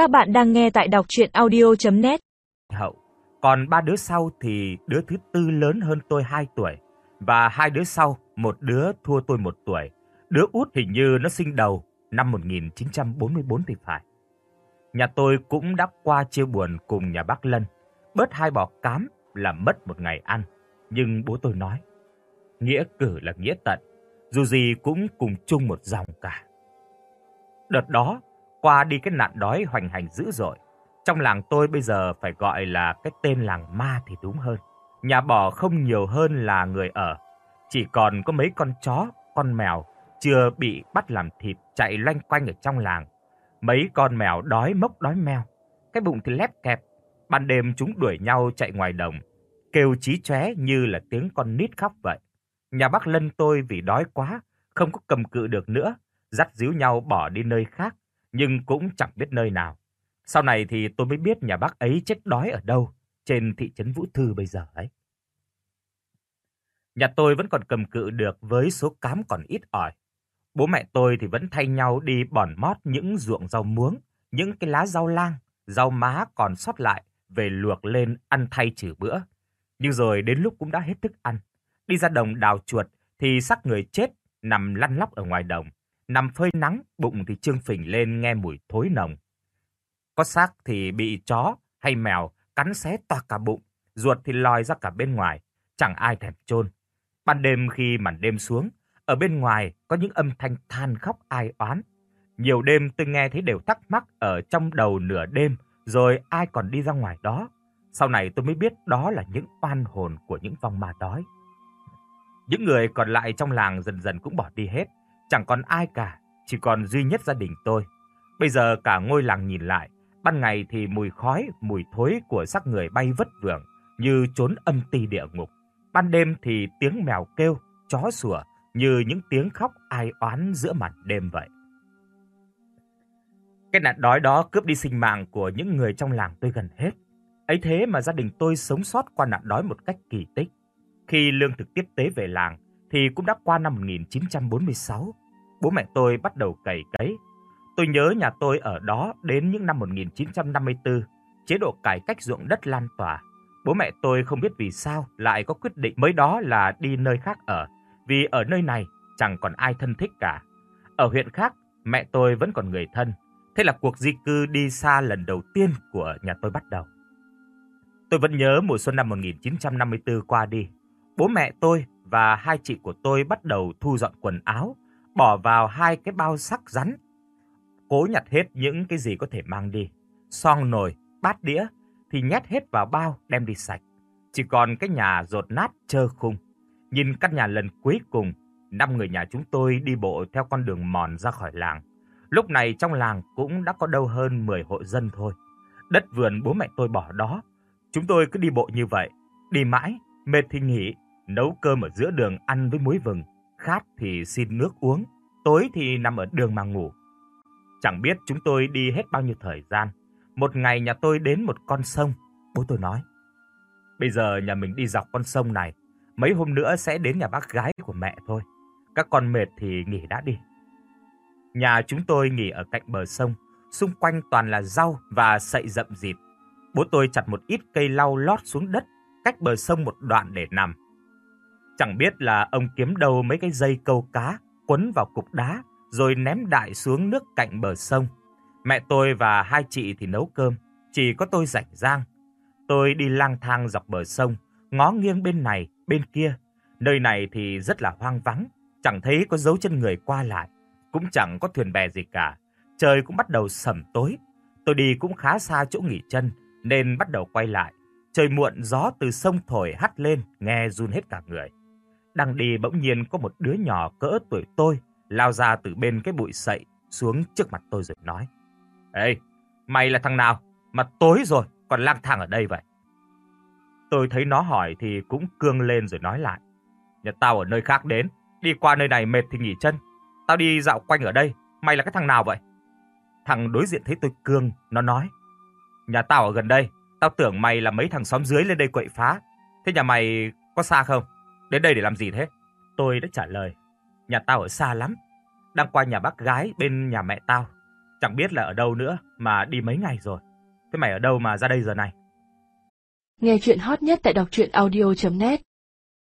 Các bạn đang nghe tại đọc audio net Hậu, còn ba đứa sau thì đứa thứ tư lớn hơn tôi 2 tuổi và hai đứa sau một đứa thua tôi một tuổi. Đứa út hình như nó sinh đầu năm 1944 thì phải. Nhà tôi cũng đã qua chia buồn cùng nhà bác Lân, bớt hai bọ cám là mất một ngày ăn, nhưng bố tôi nói, nghĩa cử là nghĩa tận, dù gì cũng cùng chung một dòng cả. Đợt đó, qua đi cái nạn đói hoành hành dữ dội. Trong làng tôi bây giờ phải gọi là cái tên làng ma thì đúng hơn. Nhà bò không nhiều hơn là người ở, chỉ còn có mấy con chó, con mèo chưa bị bắt làm thịt chạy loanh quanh ở trong làng. Mấy con mèo đói mốc đói meo, cái bụng thì lép kẹp. Ban đêm chúng đuổi nhau chạy ngoài đồng, kêu chí chóe như là tiếng con nít khóc vậy. Nhà bác Lân tôi vì đói quá, không có cầm cự được nữa, dắt díu nhau bỏ đi nơi khác nhưng cũng chẳng biết nơi nào. Sau này thì tôi mới biết nhà bác ấy chết đói ở đâu, trên thị trấn Vũ Thư bây giờ ấy. Nhà tôi vẫn còn cầm cự được với số cám còn ít ỏi. Bố mẹ tôi thì vẫn thay nhau đi bòn mót những ruộng rau muống, những cái lá rau lang, rau má còn sót lại về luộc lên ăn thay trừ bữa. Nhưng rồi đến lúc cũng đã hết thức ăn. Đi ra đồng đào chuột thì xác người chết nằm lăn lóc ở ngoài đồng nằm phơi nắng, bụng thì trương phình lên nghe mùi thối nồng. Có xác thì bị chó hay mèo cắn xé toạc cả bụng, ruột thì lòi ra cả bên ngoài, chẳng ai thèm chôn. Ban đêm khi màn đêm xuống, ở bên ngoài có những âm thanh than khóc ai oán. Nhiều đêm tôi nghe thấy đều thắc mắc ở trong đầu nửa đêm, rồi ai còn đi ra ngoài đó. Sau này tôi mới biết đó là những oan hồn của những vong ma đói. Những người còn lại trong làng dần dần cũng bỏ đi hết chẳng còn ai cả, chỉ còn duy nhất gia đình tôi. Bây giờ cả ngôi làng nhìn lại, ban ngày thì mùi khói, mùi thối của xác người bay vất vưởng như trốn âm ti địa ngục. Ban đêm thì tiếng mèo kêu, chó sủa như những tiếng khóc ai oán giữa màn đêm vậy. Cái nạn đói đó cướp đi sinh mạng của những người trong làng tôi gần hết. Ấy thế mà gia đình tôi sống sót qua nạn đói một cách kỳ tích. Khi lương thực tiếp tế về làng, thì cũng đã qua năm 1946. Bố mẹ tôi bắt đầu cày cấy. Tôi nhớ nhà tôi ở đó đến những năm 1954, chế độ cải cách ruộng đất lan tỏa. Bố mẹ tôi không biết vì sao lại có quyết định mới đó là đi nơi khác ở, vì ở nơi này chẳng còn ai thân thích cả. Ở huyện khác, mẹ tôi vẫn còn người thân. Thế là cuộc di cư đi xa lần đầu tiên của nhà tôi bắt đầu. Tôi vẫn nhớ mùa xuân năm 1954 qua đi. Bố mẹ tôi và hai chị của tôi bắt đầu thu dọn quần áo, bỏ vào hai cái bao sắc rắn. Cố nhặt hết những cái gì có thể mang đi, xong nồi, bát đĩa thì nhét hết vào bao đem đi sạch. Chỉ còn cái nhà rột nát trơ khung. Nhìn căn nhà lần cuối cùng, năm người nhà chúng tôi đi bộ theo con đường mòn ra khỏi làng. Lúc này trong làng cũng đã có đâu hơn 10 hộ dân thôi. Đất vườn bố mẹ tôi bỏ đó, chúng tôi cứ đi bộ như vậy, đi mãi, mệt thì nghỉ, nấu cơm ở giữa đường ăn với muối vừng, khát thì xin nước uống, tối thì nằm ở đường mà ngủ. Chẳng biết chúng tôi đi hết bao nhiêu thời gian. Một ngày nhà tôi đến một con sông, bố tôi nói. Bây giờ nhà mình đi dọc con sông này, mấy hôm nữa sẽ đến nhà bác gái của mẹ thôi. Các con mệt thì nghỉ đã đi. Nhà chúng tôi nghỉ ở cạnh bờ sông, xung quanh toàn là rau và sậy rậm rịt. Bố tôi chặt một ít cây lau lót xuống đất, cách bờ sông một đoạn để nằm, Chẳng biết là ông kiếm đâu mấy cái dây câu cá quấn vào cục đá rồi ném đại xuống nước cạnh bờ sông. Mẹ tôi và hai chị thì nấu cơm, chỉ có tôi rảnh rang. Tôi đi lang thang dọc bờ sông, ngó nghiêng bên này, bên kia. Nơi này thì rất là hoang vắng, chẳng thấy có dấu chân người qua lại, cũng chẳng có thuyền bè gì cả. Trời cũng bắt đầu sẩm tối. Tôi đi cũng khá xa chỗ nghỉ chân nên bắt đầu quay lại. Trời muộn gió từ sông thổi hắt lên, nghe run hết cả người. Đang đi bỗng nhiên có một đứa nhỏ cỡ tuổi tôi lao ra từ bên cái bụi sậy xuống trước mặt tôi rồi nói. Ê, mày là thằng nào mà tối rồi còn lang thang ở đây vậy? Tôi thấy nó hỏi thì cũng cương lên rồi nói lại. Nhà tao ở nơi khác đến, đi qua nơi này mệt thì nghỉ chân. Tao đi dạo quanh ở đây, mày là cái thằng nào vậy? Thằng đối diện thấy tôi cương, nó nói. Nhà tao ở gần đây, tao tưởng mày là mấy thằng xóm dưới lên đây quậy phá. Thế nhà mày có xa không? Đến đây để làm gì thế? Tôi đã trả lời. Nhà tao ở xa lắm. Đang qua nhà bác gái bên nhà mẹ tao. Chẳng biết là ở đâu nữa mà đi mấy ngày rồi. Thế mày ở đâu mà ra đây giờ này? Nghe chuyện hot nhất tại đọc truyện audio.net